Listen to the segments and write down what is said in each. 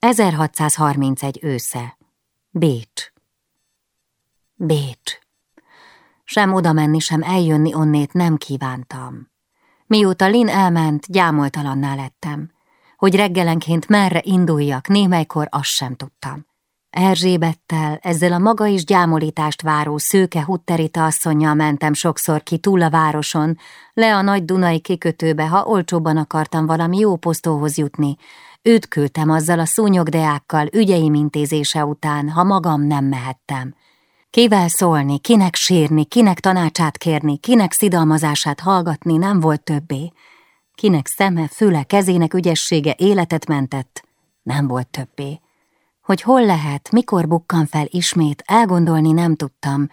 1631 ősze. Bécs. Bécs. Sem oda menni, sem eljönni onnét nem kívántam. Mióta Lin elment, gyámoltalanná lettem. Hogy reggelenként merre induljak, némelykor azt sem tudtam. Erzsébettel, ezzel a maga is gyámolítást váró szőke hutterita asszonynal mentem sokszor ki túl a városon, le a nagy Dunai kikötőbe, ha olcsóban akartam valami jó posztóhoz jutni. Őt küldtem azzal a szúnyogdeákkal ügyeim intézése után, ha magam nem mehettem. Kivel szólni, kinek sírni, kinek tanácsát kérni, kinek szidalmazását hallgatni nem volt többé. Kinek szeme, füle, kezének ügyessége életet mentett, nem volt többé. Hogy hol lehet, mikor bukkan fel ismét, elgondolni nem tudtam,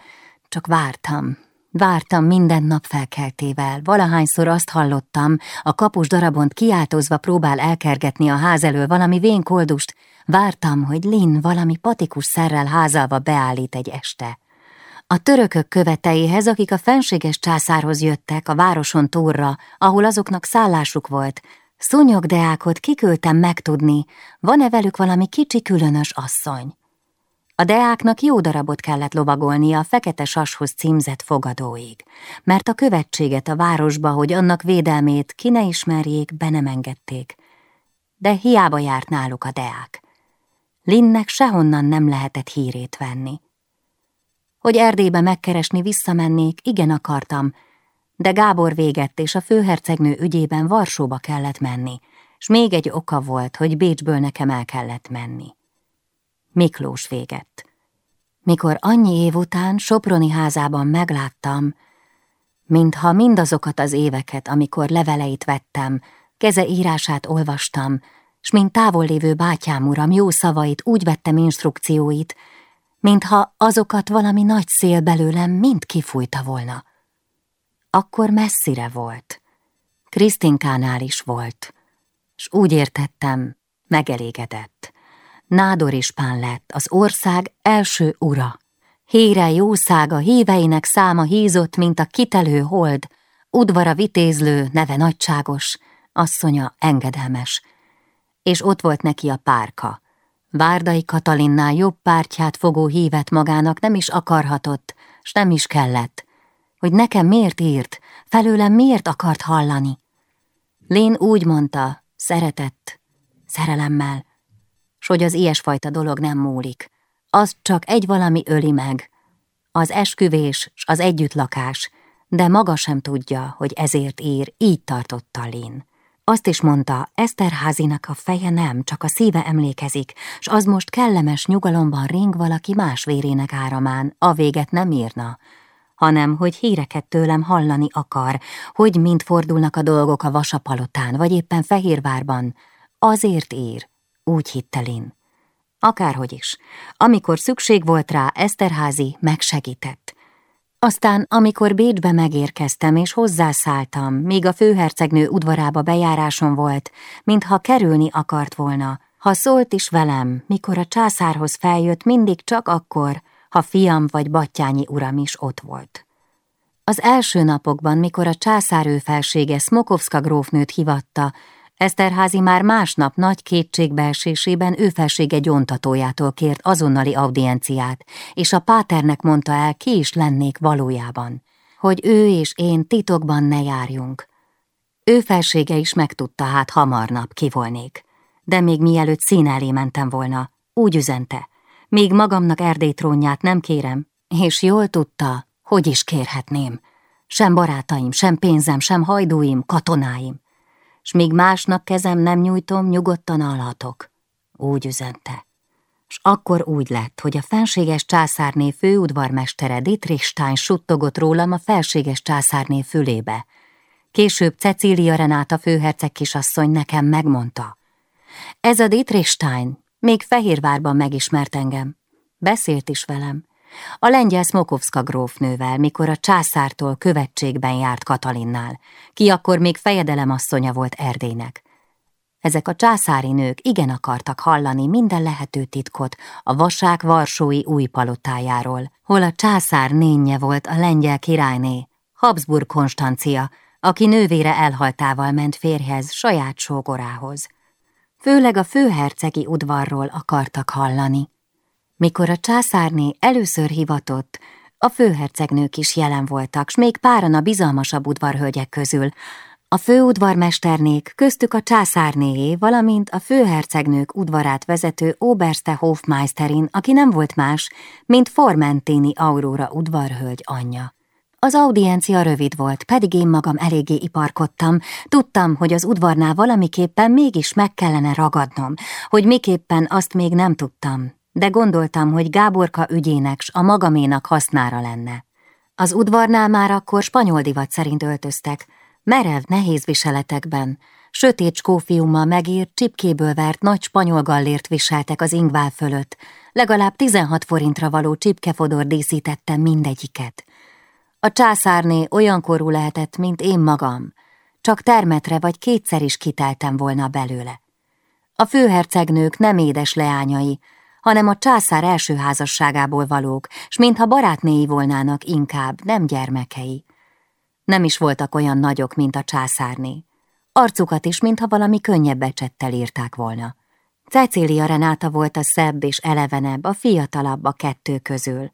csak vártam. Vártam minden nap felkeltével, valahányszor azt hallottam, a kapus darabont kiáltozva próbál elkergetni a ház elől valami vén koldust, vártam, hogy Lin valami patikus szerrel házalva beállít egy este. A törökök követeihez, akik a fenséges császárhoz jöttek a városon túlra, ahol azoknak szállásuk volt, Szúnyogdeákot kiküldtem megtudni, van-e velük valami kicsi különös asszony. A deáknak jó darabot kellett lovagolnia a fekete sashoz címzett fogadóig, mert a követséget a városba, hogy annak védelmét ki ne ismerjék, be nem engedték. De hiába járt náluk a deák. Linnek sehonnan nem lehetett hírét venni. Hogy Erdélybe megkeresni visszamennék, igen akartam, de Gábor végett, és a főhercegnő ügyében Varsóba kellett menni, s még egy oka volt, hogy Bécsből nekem el kellett menni. Miklós végett. Mikor annyi év után Soproni házában megláttam, mintha mindazokat az éveket, amikor leveleit vettem, keze írását olvastam, s mint távollévő bátyám uram jó szavait úgy vettem instrukcióit, mintha azokat valami nagy szél belőlem mind kifújta volna akkor messzire volt. Krisztinkánál is volt, s úgy értettem, megelégedett. Nádor ispán lett, az ország első ura. Híre jószága, híveinek száma hízott, mint a kitelő hold, udvara vitézlő, neve nagyságos, asszonya engedelmes. És ott volt neki a párka. Várdai Katalinnál jobb pártját fogó hívet magának nem is akarhatott, s nem is kellett, hogy nekem miért írt, felőlem miért akart hallani. Lén úgy mondta, szeretett, szerelemmel, s hogy az ilyesfajta dolog nem múlik. Az csak egy valami öli meg, az esküvés s az együttlakás, de maga sem tudja, hogy ezért ír, így tartotta Lén. Azt is mondta, Eszterházinak a feje nem, csak a szíve emlékezik, s az most kellemes nyugalomban ring valaki más vérének áramán, a véget nem írna, hanem hogy híreket tőlem hallani akar, hogy mind fordulnak a dolgok a vasapalotán, vagy éppen Fehérvárban. Azért ír, úgy hittelin. Akárhogy is, amikor szükség volt rá, Eszterházi megsegített. Aztán, amikor Bécsbe megérkeztem és hozzászálltam, míg a főhercegnő udvarába bejáráson volt, mintha kerülni akart volna, ha szólt is velem, mikor a császárhoz feljött, mindig csak akkor, ha fiam vagy battyányi uram is ott volt. Az első napokban, mikor a császár felsége Smokovska grófnőt hivatta, Eszterházi már másnap nagy kétségbeesésében felsége gyóntatójától kért azonnali audienciát, és a páternek mondta el, ki is lennék valójában, hogy ő és én titokban ne járjunk. Ő felsége is megtudta hát hamarnap ki volnék, de még mielőtt szín elé mentem volna, úgy üzente, még magamnak Erdély nem kérem, és jól tudta, hogy is kérhetném. Sem barátaim, sem pénzem, sem hajdúim, katonáim. S míg másnap kezem nem nyújtom, nyugodtan alhatok. Úgy üzente. S akkor úgy lett, hogy a fenséges császárné főudvarmestere Dietrich Stein suttogott rólam a felséges császárné fülébe. Később Cecília Renáta főherceg kisasszony nekem megmondta. Ez a Dietrich Stein még Fehérvárban megismert engem. Beszélt is velem. A lengyel Smokovska grófnővel, mikor a császártól követségben járt Katalinnál, ki akkor még fejedelemasszonya volt Erdélynek. Ezek a császári nők igen akartak hallani minden lehető titkot a vasák varsói új palotájáról, hol a császár nénye volt a lengyel királyné, Habsburg Konstancia, aki nővére elhaltával ment férjhez, saját sógorához. főleg a főhercegi udvarról akartak hallani. Mikor a császárné először hivatott, a főhercegnők is jelen voltak, s még páran a bizalmasabb udvarhölgyek közül, a főudvarmesternék, köztük a császárnéjé, valamint a főhercegnők udvarát vezető Oberste Hofmeisterin, aki nem volt más, mint Formentini Aurora udvarhölgy anyja. Az audiencia rövid volt, pedig én magam eléggé iparkodtam. Tudtam, hogy az udvarnál valamiképpen mégis meg kellene ragadnom, hogy miképpen azt még nem tudtam, de gondoltam, hogy Gáborka ügyének s a magaménak hasznára lenne. Az udvarnál már akkor spanyol divat szerint öltöztek, merev, nehéz viseletekben, sötét skófiummal megírt, csipkéből vert nagy spanyol gallért viseltek az ingvál fölött, legalább 16 forintra való csipkefodor díszítette mindegyiket. A császárné olyan korú lehetett, mint én magam, csak termetre vagy kétszer is kiteltem volna belőle. A főhercegnők nem édes leányai, hanem a császár első házasságából valók, s mintha barátnéi volnának inkább, nem gyermekei. Nem is voltak olyan nagyok, mint a császárné. Arcukat is, mintha valami könnyebb becsettel írták volna. Cecília Renáta volt a szebb és elevenebb, a fiatalabb a kettő közül.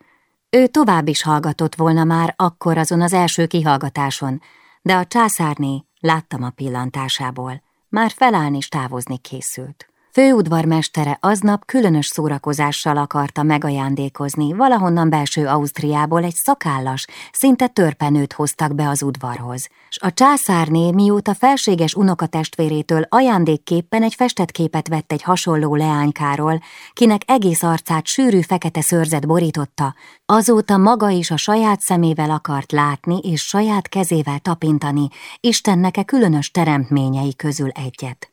Ő tovább is hallgatott volna már akkor azon az első kihallgatáson, de a császárné, láttam a pillantásából, már felállni és távozni készült. Főudvarmestere aznap különös szórakozással akarta megajándékozni, valahonnan belső Ausztriából egy szakállas, szinte törpenőt hoztak be az udvarhoz, s a császárné mióta felséges unokatestvérétől ajándékképpen egy festett képet vett egy hasonló leánykáról, kinek egész arcát sűrű fekete szőrzet borította, azóta maga is a saját szemével akart látni és saját kezével tapintani Istenneke különös teremtményei közül egyet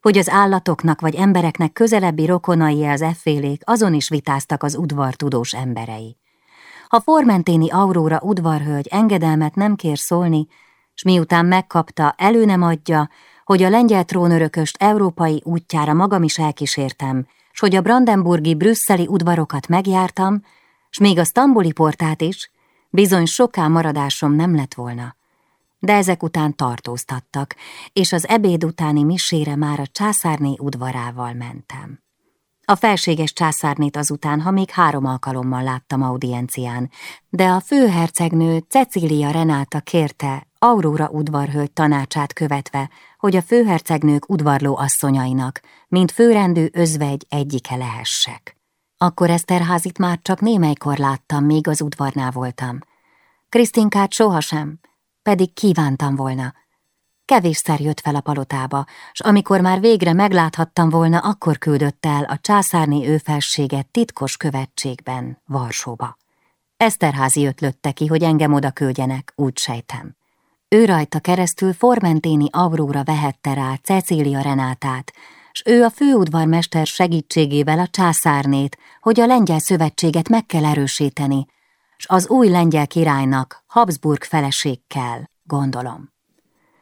hogy az állatoknak vagy embereknek közelebbi rokonai az effélék, azon is vitáztak az udvar tudós emberei. Ha Formenténi Aurora udvarhölgy engedelmet nem kér szólni, s miután megkapta, elő nem adja, hogy a lengyel trónörököst európai útjára magam is elkísértem, s hogy a brandenburgi brüsszeli udvarokat megjártam, s még a stambuli portát is, bizony soká maradásom nem lett volna de ezek után tartóztattak, és az ebéd utáni misére már a császárné udvarával mentem. A felséges császárnét azután, ha még három alkalommal láttam audiencián, de a főhercegnő Cecília Renáta kérte, Aurora udvarhölgy tanácsát követve, hogy a főhercegnők udvarló asszonyainak, mint főrendű özvegy egyike lehessek. Akkor Eszterházit már csak némelykor láttam, még az udvarnál voltam. Krisztinkát sohasem, pedig kívántam volna. Kevésszer jött fel a palotába, s amikor már végre megláthattam volna, akkor küldött el a császárné őfelséget titkos követségben, Varsóba. Eszterházi ötlötte ki, hogy engem oda küldjenek, úgy sejtem. Ő rajta keresztül Formenténi Auróra vehette rá Cecília Renátát, s ő a főudvarmester segítségével a császárnét, hogy a lengyel szövetséget meg kell erősíteni, s az új lengyel királynak Habsburg feleség kell, gondolom.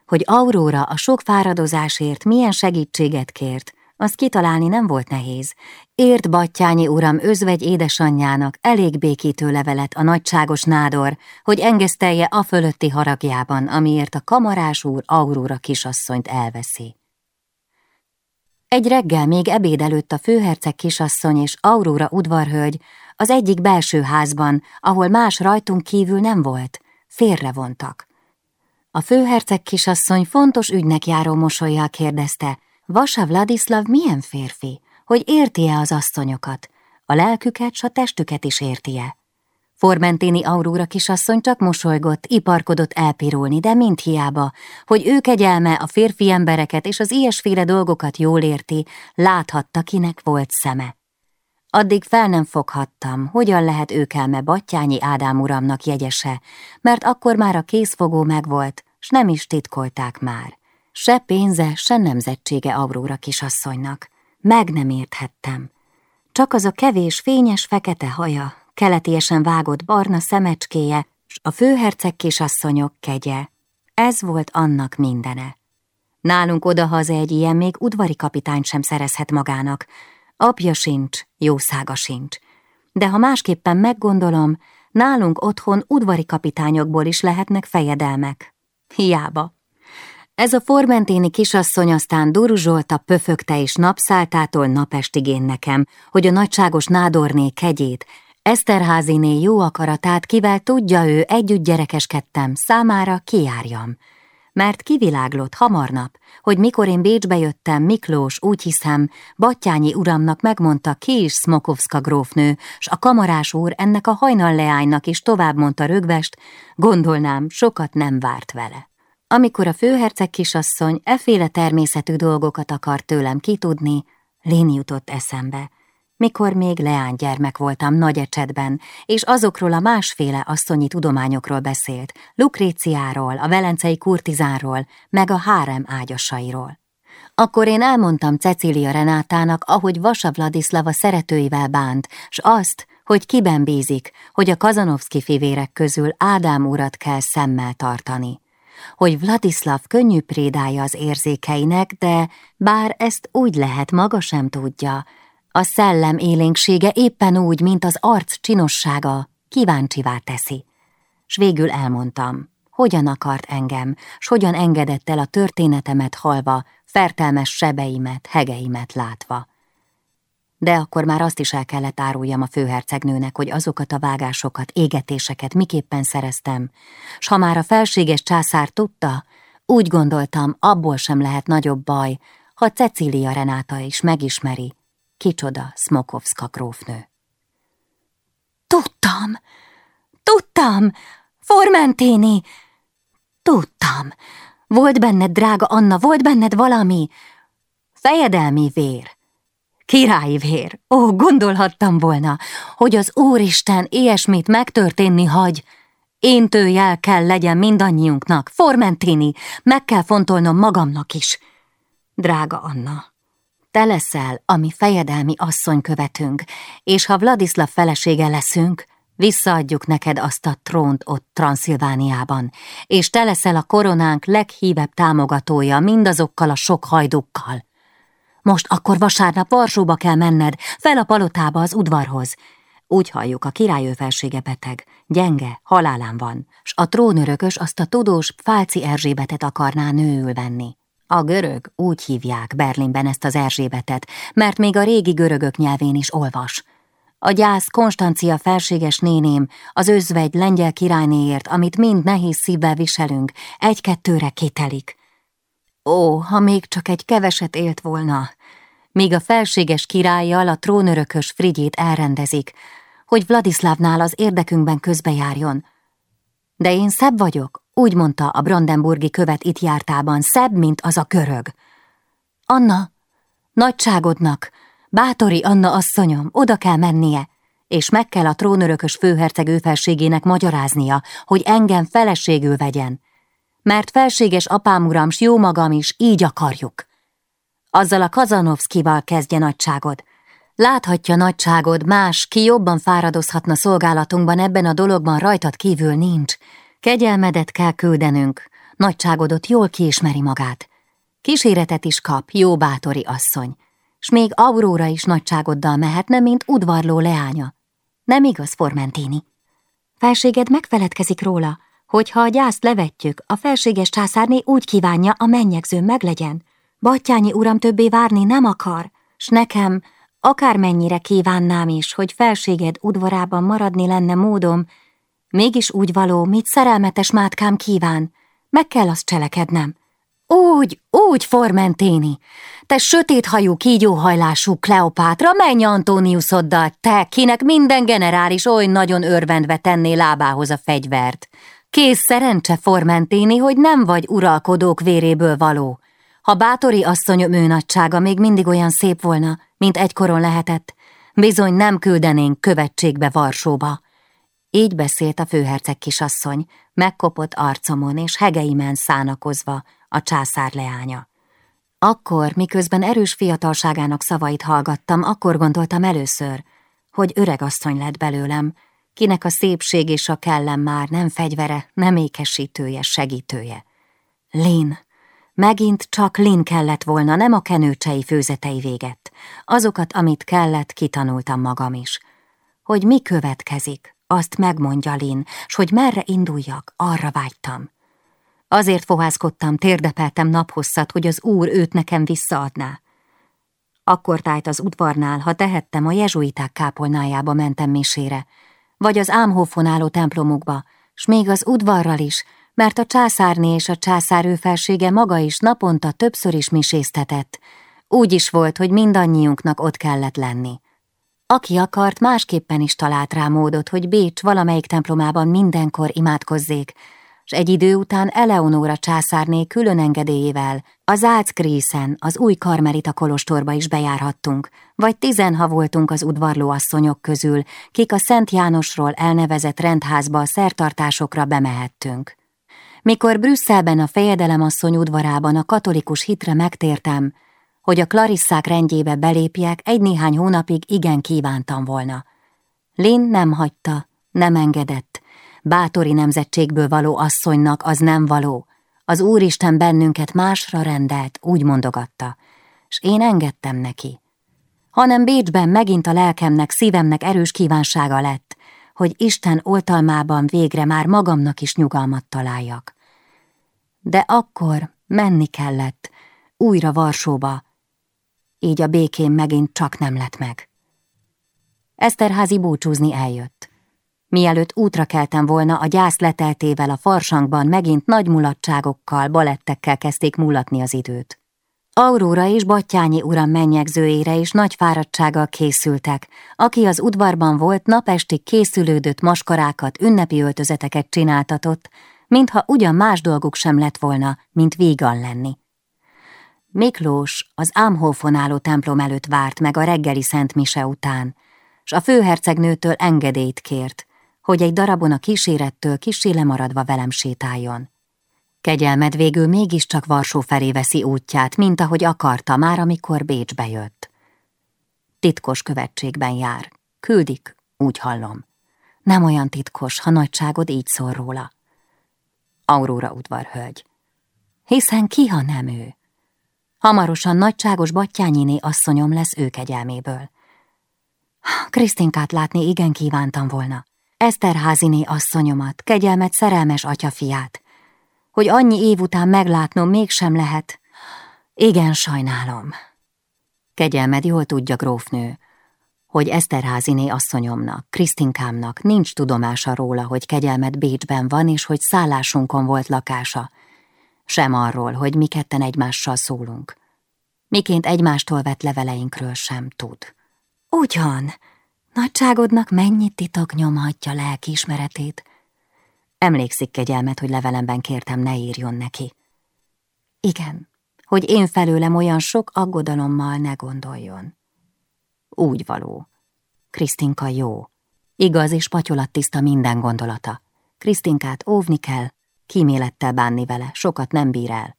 Hogy Aurora a sok fáradozásért milyen segítséget kért, azt kitalálni nem volt nehéz. Ért Battyányi uram özvegy édesanyjának elég békítő levelet a nagyságos nádor, hogy engesztelje a fölötti haragjában, amiért a kamarás úr Aurora kisasszonyt elveszi. Egy reggel még ebéd előtt a főherceg kisasszony és Aurora udvarhölgy az egyik belső házban, ahol más rajtunk kívül nem volt, félrevontak. A főherceg kisasszony fontos ügynek járó mosolyjal kérdezte, Vasa Vladislav milyen férfi, hogy érti-e az asszonyokat, a lelküket s a testüket is érti-e. Formentini Aurora kisasszony csak mosolygott, iparkodott elpirulni, de mint hiába, hogy ő kegyelme a férfi embereket és az ilyesféle dolgokat jól érti, láthatta, kinek volt szeme. Addig fel nem foghattam, hogyan lehet őkelme Battyányi Ádám uramnak jegyese, mert akkor már a készfogó megvolt, s nem is titkolták már. Se pénze, se nemzetsége Aurora kisasszonynak. Meg nem érthettem. Csak az a kevés fényes fekete haja, keletiesen vágott barna szemecskéje, s a főherceg kisasszonyok kegye. Ez volt annak mindene. Nálunk odahaza egy ilyen még udvari kapitány sem szerezhet magának, Apja sincs, jószága sincs. De ha másképpen meggondolom, nálunk otthon udvari kapitányokból is lehetnek fejedelmek. Hiába. Ez a formentini kisasszony aztán duruzsolta, pöfögte és napszáltától napestig nekem, hogy a nagyságos nádorné kegyét, Eszterháziné jó akaratát, kivel tudja ő, együtt gyerekeskedtem, számára kijárjam. Mert kiviláglott hamarnap, hogy mikor én Bécsbe jöttem, Miklós, úgy hiszem, Battyányi uramnak megmondta ki is Smokovska grófnő, s a kamarás úr ennek a hajnal leánynak is tovább mondta rögvest, gondolnám, sokat nem várt vele. Amikor a főherceg kisasszony eféle természetű dolgokat akart tőlem kitudni, Léni jutott eszembe, mikor még leánygyermek voltam nagy ecsetben, és azokról a másféle asszonyi tudományokról beszélt, Lukréciáról, a velencei kurtizánról, meg a hárem ágyasairól. Akkor én elmondtam Cecília Renátának, ahogy Vasa Vladislava szeretőivel bánt, s azt, hogy kiben bízik, hogy a Kazanovszki fivérek közül Ádám urat kell szemmel tartani. Hogy Vladislav könnyű prédája az érzékeinek, de bár ezt úgy lehet, maga sem tudja, a szellem élénksége éppen úgy, mint az arc csinossága, kíváncsivá teszi. S végül elmondtam, hogyan akart engem, s hogyan engedett el a történetemet halva, fertelmes sebeimet, hegeimet látva. De akkor már azt is el kellett áruljam a főhercegnőnek, hogy azokat a vágásokat, égetéseket miképpen szereztem, s ha már a felséges császár tudta, úgy gondoltam, abból sem lehet nagyobb baj, ha Cecília Renáta is megismeri, Kicsoda Smokovska grófnő. Tudtam, tudtam, Formentini, tudtam. Volt benned, drága Anna, volt benned valami fejedelmi vér. Királyi vér, ó, gondolhattam volna, hogy az Úristen ilyesmit megtörténni hagy. Én tőjel kell legyen mindannyiunknak, Formentini, meg kell fontolnom magamnak is. Drága Anna, te leszel, ami fejedelmi asszony követünk, és ha Vladislav felesége leszünk, visszaadjuk neked azt a trónt ott Transzilvániában, és te leszel a koronánk leghívebb támogatója mindazokkal a sok hajdukkal. Most akkor vasárnap Varsóba kell menned, fel a palotába az udvarhoz. Úgy halljuk, a királyő felsége beteg, gyenge, halálán van, s a trónörökös azt a tudós Fálci Erzsébetet akarná nőül venni. A görög úgy hívják Berlinben ezt az Erzsébetet, mert még a régi görögök nyelvén is olvas. A gyász Konstancia felséges néném, az özvegy lengyel királynéért, amit mind nehéz szívvel viselünk, egy-kettőre kitelik. Ó, ha még csak egy keveset élt volna, míg a felséges királlyal a trónörökös Frigyét elrendezik, hogy Vladislavnál az érdekünkben közbejárjon. De én szebb vagyok, úgy mondta a brandenburgi követ itt jártában, szebb, mint az a körög. Anna, nagyságodnak, bátori Anna asszonyom, oda kell mennie, és meg kell a trónörökös főherceg őfelségének magyaráznia, hogy engem feleségül vegyen. Mert felséges apám uram, s jó magam is, így akarjuk. Azzal a Kazanovszkival kezdje nagyságod. Láthatja nagyságod, más, ki jobban fáradozhatna szolgálatunkban ebben a dologban rajtad kívül nincs, Kegyelmedet kell küldenünk, nagyságodot jól kiismeri magát. Kíséretet is kap, jó bátori asszony, s még Aurora is nagyságoddal mehetne, mint udvarló leánya. Nem igaz, Formentini? Felséged megfeledkezik róla, hogy ha a gyászt levetjük, a felséges császárné úgy kívánja, a mennyegző meglegyen. Battyányi uram többé várni nem akar, s nekem, akármennyire kívánnám is, hogy felséged udvarában maradni lenne módom, Mégis úgy való, mit szerelmetes mátkám kíván. Meg kell azt cselekednem. Úgy, úgy, Formenténi! Te sötéthajú, kígyóhajlású Kleopátra, menj Antoniusoddal, te, kinek minden generális oly nagyon örvendve tenné lábához a fegyvert. Kész szerencse, Formenténi, hogy nem vagy uralkodók véréből való. Ha bátori asszonyom ő még mindig olyan szép volna, mint egykoron lehetett, bizony nem küldenénk követségbe Varsóba. Így beszélt a főherceg kisasszony, megkopott arcomon és hegeimen szánakozva a császár leánya. Akkor, miközben erős fiatalságának szavait hallgattam, akkor gondoltam először, hogy öreg asszony lett belőlem, kinek a szépség és a kellem már nem fegyvere, nem ékesítője, segítője. Lin. Megint csak Lin kellett volna, nem a kenőcsei főzetei véget. Azokat, amit kellett, kitanultam magam is. Hogy mi következik, azt megmondja Lin, s hogy merre induljak, arra vágytam. Azért fohászkodtam, térdepeltem naphosszat, hogy az úr őt nekem visszaadná. Akkor tájt az udvarnál, ha tehettem, a jezsuiták kápolnájába mentem misére, vagy az ámhófon álló templomukba, s még az udvarral is, mert a császárné és a császár ő felsége maga is naponta többször is miséztetett. Úgy is volt, hogy mindannyiunknak ott kellett lenni. Aki akart, másképpen is talált rá módot, hogy Bécs valamelyik templomában mindenkor imádkozzék, s egy idő után Eleonóra császárné külön engedélyével az Álckrészen, az új karmelita kolostorba is bejárhattunk, vagy tizenha voltunk az udvarló asszonyok közül, kik a Szent Jánosról elnevezett rendházba a szertartásokra bemehettünk. Mikor Brüsszelben a fejedelemasszony udvarában a katolikus hitre megtértem, hogy a Klarisszák rendjébe belépjek, egy-néhány hónapig igen kívántam volna. Lin nem hagyta, nem engedett. Bátori nemzetségből való asszonynak az nem való. Az Úristen bennünket másra rendelt, úgy mondogatta, s én engedtem neki. Hanem Bécsben megint a lelkemnek, szívemnek erős kívánsága lett, hogy Isten oltalmában végre már magamnak is nyugalmat találjak. De akkor menni kellett, újra Varsóba, így a békém megint csak nem lett meg. Eszterházi búcsúzni eljött. Mielőtt útra keltem volna, a gyász leteltével a farsangban megint nagy mulatságokkal, balettekkel kezdték mulatni az időt. Aurora és Battyányi uram mennyegzőjére is nagy fáradtsággal készültek, aki az udvarban volt, napestig készülődött maskarákat, ünnepi öltözeteket csináltatott, mintha ugyan más dolguk sem lett volna, mint vígan lenni. Miklós az Ámhófon álló templom előtt várt meg a reggeli szent mise után, s a főhercegnőtől engedélyt kért, hogy egy darabon a kísérettől kisé lemaradva velem sétáljon. Kegyelmed végül mégiscsak Varsó felé veszi útját, mint ahogy akarta már, amikor Bécsbe jött. Titkos követségben jár. Küldik, úgy hallom. Nem olyan titkos, ha nagyságod így szól róla. Aurora udvarhölgy. Hiszen ki, ha nem ő? Hamarosan nagyságos Battyányiné asszonyom lesz ő kegyelméből. Krisztinkát látni igen kívántam volna. Eszterháziné asszonyomat, kegyelmet szerelmes atyafiát. Hogy annyi év után meglátnom mégsem lehet. Igen, sajnálom. Kegyelmed jól tudja, grófnő, hogy Eszterháziné asszonyomnak, Krisztinkámnak nincs tudomása róla, hogy kegyelmed Bécsben van, és hogy szállásunkon volt lakása, sem arról, hogy mi ketten egymással szólunk. Miként egymástól vett leveleinkről sem tud. Ugyan, nagyságodnak mennyi titok nyomhatja lelkiismeretét. Emlékszik kegyelmet, hogy levelemben kértem, ne írjon neki. Igen, hogy én felőlem olyan sok aggodalommal ne gondoljon. Úgy való. Krisztinka jó. Igaz és patyolattiszta minden gondolata. Krisztinkát óvni kell, kímélettel bánni vele, sokat nem bír el.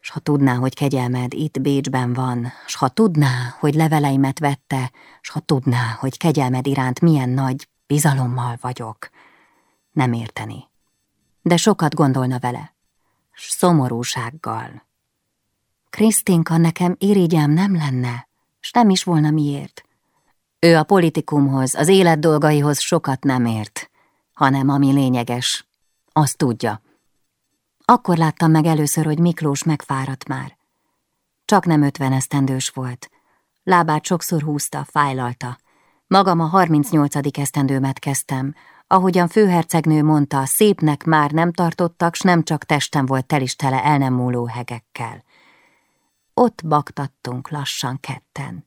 S ha tudná, hogy kegyelmed itt Bécsben van, s ha tudná, hogy leveleimet vette, s ha tudná, hogy kegyelmed iránt milyen nagy bizalommal vagyok, nem érteni. De sokat gondolna vele, s szomorúsággal. Krisztinka nekem irigyem nem lenne, s nem is volna miért. Ő a politikumhoz, az élet dolgaihoz sokat nem ért, hanem ami lényeges, azt tudja. Akkor láttam meg először, hogy Miklós megfáradt már. Csak nem ötven esztendős volt. Lábát sokszor húzta, fájlalta. Magam a 38. esztendőmet kezdtem. Ahogyan főhercegnő mondta, szépnek már nem tartottak, s nem csak testem volt telistele el nem múló hegekkel. Ott baktattunk lassan ketten.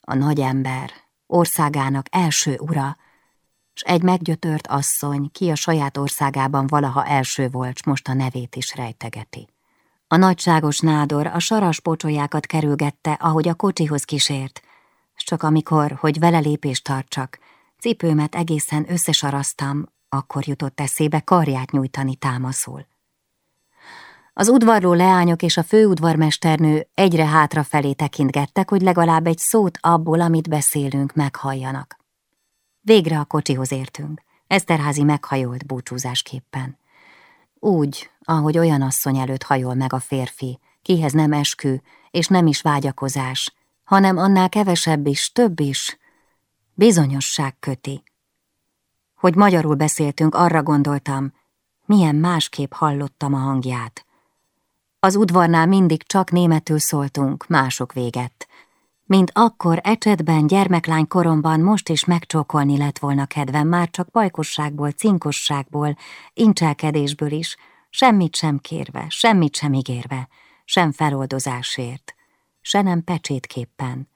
A nagy ember, országának első ura, s egy meggyötört asszony, ki a saját országában valaha első volt, s most a nevét is rejtegeti. A nagyságos nádor a saras pocsolyákat kerülgette, ahogy a kocsihoz kísért, s csak amikor, hogy vele lépést tartsak, cipőmet egészen összesarasztam, akkor jutott eszébe karját nyújtani támaszul. Az udvarló leányok és a főudvarmesternő egyre hátrafelé tekintgettek, hogy legalább egy szót abból, amit beszélünk, meghalljanak. Végre a kocsihoz értünk. Eszterházi meghajolt búcsúzásképpen. Úgy, ahogy olyan asszony előtt hajol meg a férfi, kihez nem eskü, és nem is vágyakozás, hanem annál kevesebb is, több is, bizonyosság köti. Hogy magyarul beszéltünk, arra gondoltam, milyen másképp hallottam a hangját. Az udvarnál mindig csak németül szóltunk, mások véget. Mint akkor ecsetben, gyermeklány koromban most is megcsókolni lett volna kedvem, már csak pajkosságból, cinkosságból, incselkedésből is, semmit sem kérve, semmit sem ígérve, sem feloldozásért, se nem pecsétképpen.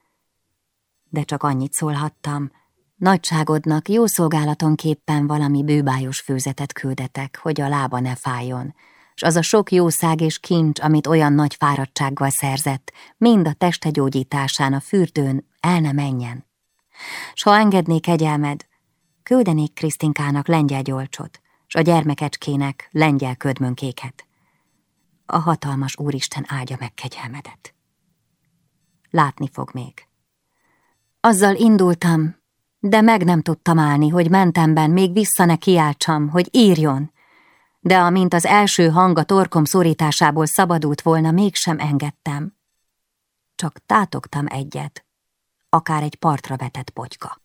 De csak annyit szólhattam, nagyságodnak jó szolgálatonképpen valami bőbájos főzetet küldetek, hogy a lába ne fájjon, s az a sok jószág és kincs, amit olyan nagy fáradtsággal szerzett, mind a teste gyógyításán a fürdőn el ne menjen. S ha engednék egyelmed, küldenék Krisztinkának lengyel gyolcsot, s a gyermekecskének lengyel ködmönkéket. A hatalmas Úristen áldja meg kegyelmedet. Látni fog még. Azzal indultam, de meg nem tudtam állni, hogy mentemben még vissza ne kiáltsam, hogy írjon, de amint az első hang a torkom szorításából szabadult volna, mégsem engedtem. Csak tátogtam egyet, akár egy partra vetett potyka.